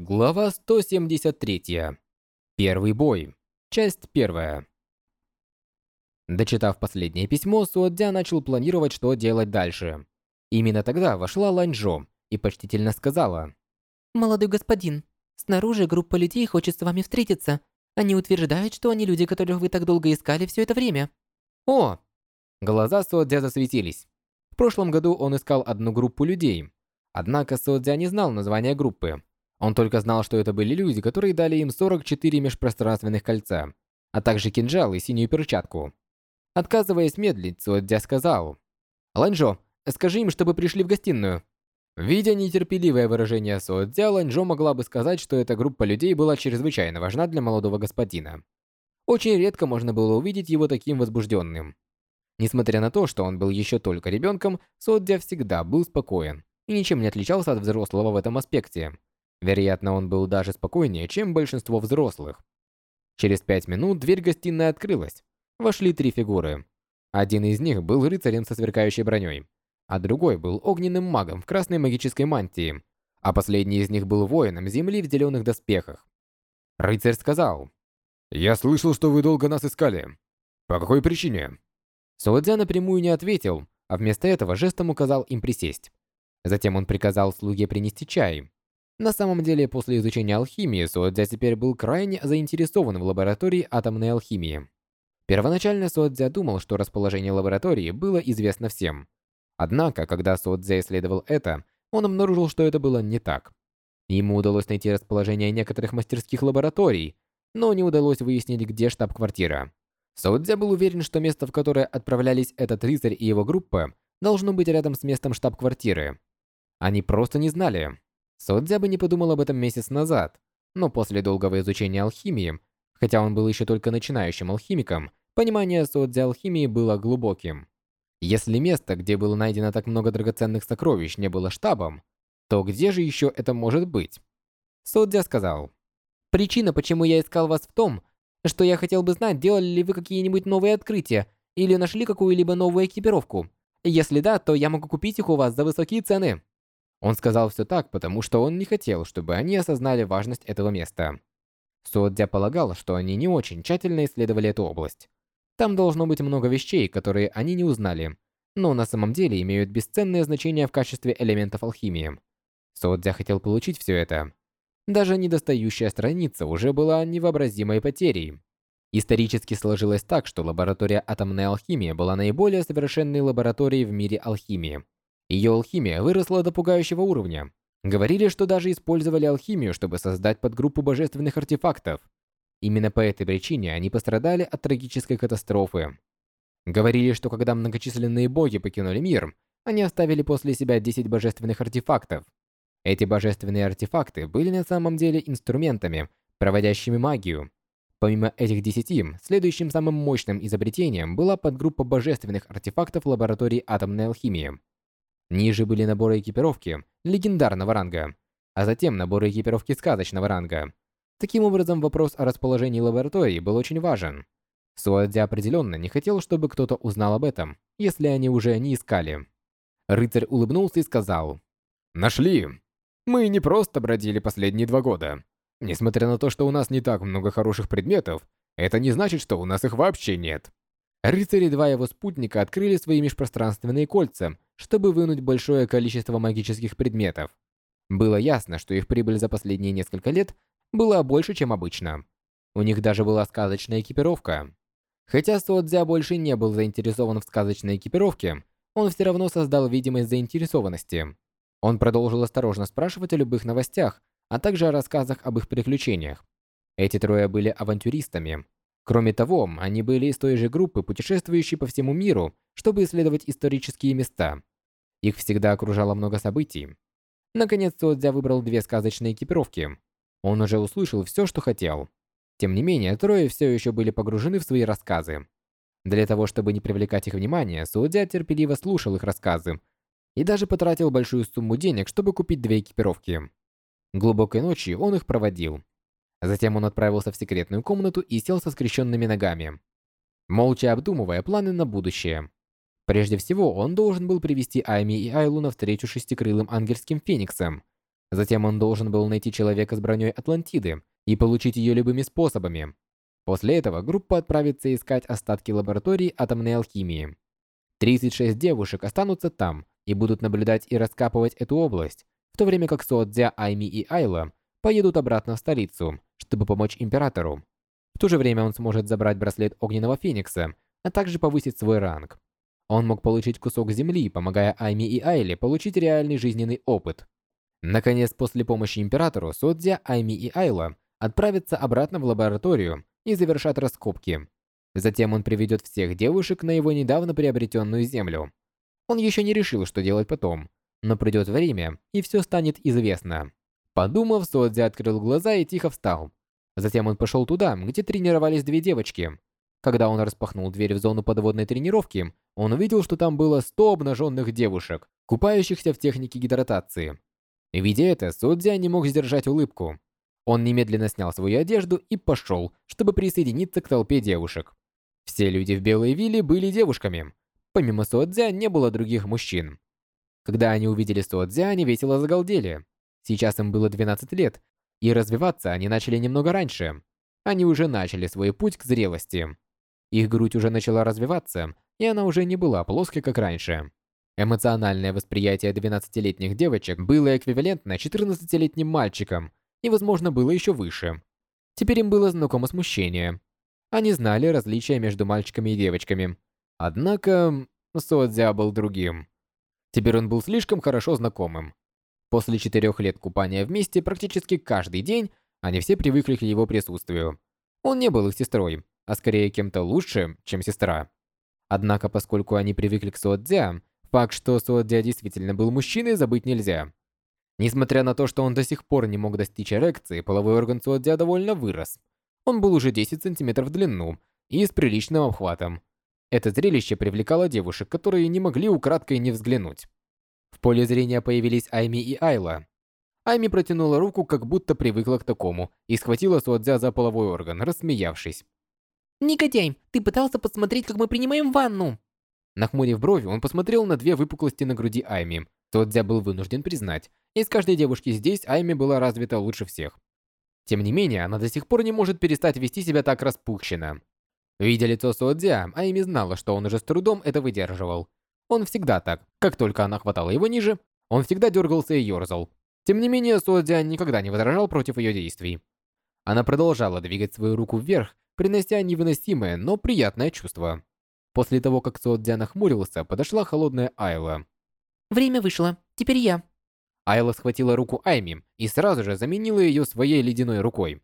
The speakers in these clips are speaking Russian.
Глава 173. Первый бой. Часть первая. Дочитав последнее письмо, Суодзя начал планировать, что делать дальше. Именно тогда вошла Ланьжо и почтительно сказала. «Молодой господин, снаружи группа людей хочет с вами встретиться. Они утверждают, что они люди, которых вы так долго искали все это время». «О!» Глаза Суодзя засветились. В прошлом году он искал одну группу людей. Однако Суодзя не знал названия группы. Он только знал, что это были люди, которые дали им 44 межпространственных кольца, а также кинжал и синюю перчатку. Отказываясь медлить, Цуэдзя сказал, «Ланжо, скажи им, чтобы пришли в гостиную». Видя нетерпеливое выражение Суэдзя, Ланжо могла бы сказать, что эта группа людей была чрезвычайно важна для молодого господина. Очень редко можно было увидеть его таким возбужденным. Несмотря на то, что он был еще только ребенком, Содзя всегда был спокоен и ничем не отличался от взрослого в этом аспекте. Вероятно, он был даже спокойнее, чем большинство взрослых. Через пять минут дверь гостиной открылась. Вошли три фигуры. Один из них был рыцарем со сверкающей броней, а другой был огненным магом в красной магической мантии, а последний из них был воином земли в зеленых доспехах. Рыцарь сказал, «Я слышал, что вы долго нас искали. По какой причине?» Суодзя напрямую не ответил, а вместо этого жестом указал им присесть. Затем он приказал слуге принести чай. На самом деле, после изучения алхимии, Суодзя теперь был крайне заинтересован в лаборатории атомной алхимии. Первоначально Суодзя думал, что расположение лаборатории было известно всем. Однако, когда Суодзя исследовал это, он обнаружил, что это было не так. Ему удалось найти расположение некоторых мастерских лабораторий, но не удалось выяснить, где штаб-квартира. Суодзя был уверен, что место, в которое отправлялись этот рыцарь и его группа, должно быть рядом с местом штаб-квартиры. Они просто не знали. Содзя бы не подумал об этом месяц назад, но после долгого изучения алхимии, хотя он был еще только начинающим алхимиком, понимание Содзя алхимии было глубоким. Если место, где было найдено так много драгоценных сокровищ, не было штабом, то где же еще это может быть? Содзя сказал, «Причина, почему я искал вас в том, что я хотел бы знать, делали ли вы какие-нибудь новые открытия или нашли какую-либо новую экипировку. Если да, то я могу купить их у вас за высокие цены». Он сказал все так, потому что он не хотел, чтобы они осознали важность этого места. Суодзя полагал, что они не очень тщательно исследовали эту область. Там должно быть много вещей, которые они не узнали, но на самом деле имеют бесценное значение в качестве элементов алхимии. Суодзя хотел получить все это. Даже недостающая страница уже была невообразимой потерей. Исторически сложилось так, что лаборатория атомной алхимии была наиболее совершенной лабораторией в мире алхимии. Ее алхимия выросла до пугающего уровня. Говорили, что даже использовали алхимию, чтобы создать подгруппу божественных артефактов. Именно по этой причине они пострадали от трагической катастрофы. Говорили, что когда многочисленные боги покинули мир, они оставили после себя 10 божественных артефактов. Эти божественные артефакты были на самом деле инструментами, проводящими магию. Помимо этих десяти, следующим самым мощным изобретением была подгруппа божественных артефактов лаборатории атомной алхимии. Ниже были наборы экипировки легендарного ранга, а затем наборы экипировки сказочного ранга. Таким образом, вопрос о расположении лаборатории был очень важен. Суадзи определенно не хотел, чтобы кто-то узнал об этом, если они уже не искали. Рыцарь улыбнулся и сказал, «Нашли! Мы не просто бродили последние два года. Несмотря на то, что у нас не так много хороших предметов, это не значит, что у нас их вообще нет». Рыцарь и два его спутника открыли свои межпространственные кольца чтобы вынуть большое количество магических предметов. Было ясно, что их прибыль за последние несколько лет была больше, чем обычно. У них даже была сказочная экипировка. Хотя Суодзя больше не был заинтересован в сказочной экипировке, он все равно создал видимость заинтересованности. Он продолжил осторожно спрашивать о любых новостях, а также о рассказах об их приключениях. Эти трое были авантюристами. Кроме того, они были из той же группы, путешествующей по всему миру, чтобы исследовать исторические места. Их всегда окружало много событий. Наконец, Цуодзя выбрал две сказочные экипировки. Он уже услышал все, что хотел. Тем не менее, трое все еще были погружены в свои рассказы. Для того, чтобы не привлекать их внимание, Суодзя терпеливо слушал их рассказы и даже потратил большую сумму денег, чтобы купить две экипировки. Глубокой ночью он их проводил. Затем он отправился в секретную комнату и сел со скрещенными ногами, молча обдумывая планы на будущее. Прежде всего, он должен был привести Айми и Айлу на встречу шестикрылым ангельским фениксом. Затем он должен был найти человека с броней Атлантиды и получить ее любыми способами. После этого группа отправится искать остатки лаборатории атомной алхимии. 36 девушек останутся там и будут наблюдать и раскапывать эту область, в то время как Суодзя, Айми и Айла поедут обратно в столицу, чтобы помочь императору. В то же время он сможет забрать браслет Огненного Феникса, а также повысить свой ранг. Он мог получить кусок земли, помогая Айми и Айле получить реальный жизненный опыт. Наконец, после помощи императору, Содзя, Айми и Айла отправятся обратно в лабораторию и завершат раскопки. Затем он приведет всех девушек на его недавно приобретенную землю. Он еще не решил, что делать потом, но придет время, и все станет известно. Подумав, Содзи открыл глаза и тихо встал. Затем он пошел туда, где тренировались две девочки. Когда он распахнул дверь в зону подводной тренировки, он увидел, что там было 100 обнаженных девушек, купающихся в технике гидратации. Видя это, Судзя не мог сдержать улыбку. Он немедленно снял свою одежду и пошел, чтобы присоединиться к толпе девушек. Все люди в Белой Вилле были девушками. Помимо Суодзя не было других мужчин. Когда они увидели Суодзя, они весело загалдели. Сейчас им было 12 лет, и развиваться они начали немного раньше. Они уже начали свой путь к зрелости. Их грудь уже начала развиваться, и она уже не была плоской, как раньше. Эмоциональное восприятие 12-летних девочек было эквивалентно 14-летним мальчикам и, возможно, было еще выше. Теперь им было знакомо смущение. Они знали различия между мальчиками и девочками. Однако, Содзя был другим. Теперь он был слишком хорошо знакомым. После четырех лет купания вместе практически каждый день они все привыкли к его присутствию. Он не был их сестрой, а скорее кем-то лучше, чем сестра. Однако, поскольку они привыкли к Суодзя, Факт, что Суодзя действительно был мужчиной, забыть нельзя. Несмотря на то, что он до сих пор не мог достичь эрекции, половой орган Суодзя довольно вырос. Он был уже 10 сантиметров в длину и с приличным обхватом. Это зрелище привлекало девушек, которые не могли украдкой не взглянуть. В поле зрения появились Айми и Айла. Айми протянула руку, как будто привыкла к такому, и схватила Суодзя за половой орган, рассмеявшись. «Негодяй, ты пытался посмотреть, как мы принимаем ванну!» Нахмурив брови, он посмотрел на две выпуклости на груди Айми. Тодзя был вынужден признать, из каждой девушки здесь Айми была развита лучше всех. Тем не менее, она до сих пор не может перестать вести себя так распухщенно. Видя лицо Суодзя, Айми знала, что он уже с трудом это выдерживал. Он всегда так. Как только она хватала его ниже, он всегда дергался и ерзал. Тем не менее, Суодзя никогда не возражал против ее действий. Она продолжала двигать свою руку вверх, принося невыносимое, но приятное чувство. После того, как Суодзя нахмурился, подошла холодная Айла. «Время вышло. Теперь я». Айла схватила руку Айми и сразу же заменила ее своей ледяной рукой.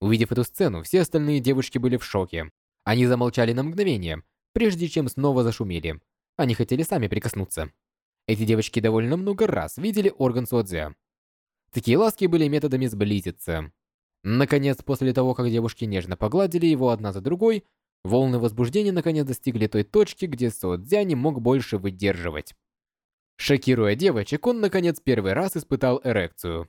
Увидев эту сцену, все остальные девушки были в шоке. Они замолчали на мгновение, прежде чем снова зашумели. Они хотели сами прикоснуться. Эти девочки довольно много раз видели орган Суодзя. Такие ласки были методами сблизиться. Наконец, после того, как девушки нежно погладили его одна за другой, Волны возбуждения наконец достигли той точки, где Содзя не мог больше выдерживать. Шокируя девочек, он наконец первый раз испытал эрекцию.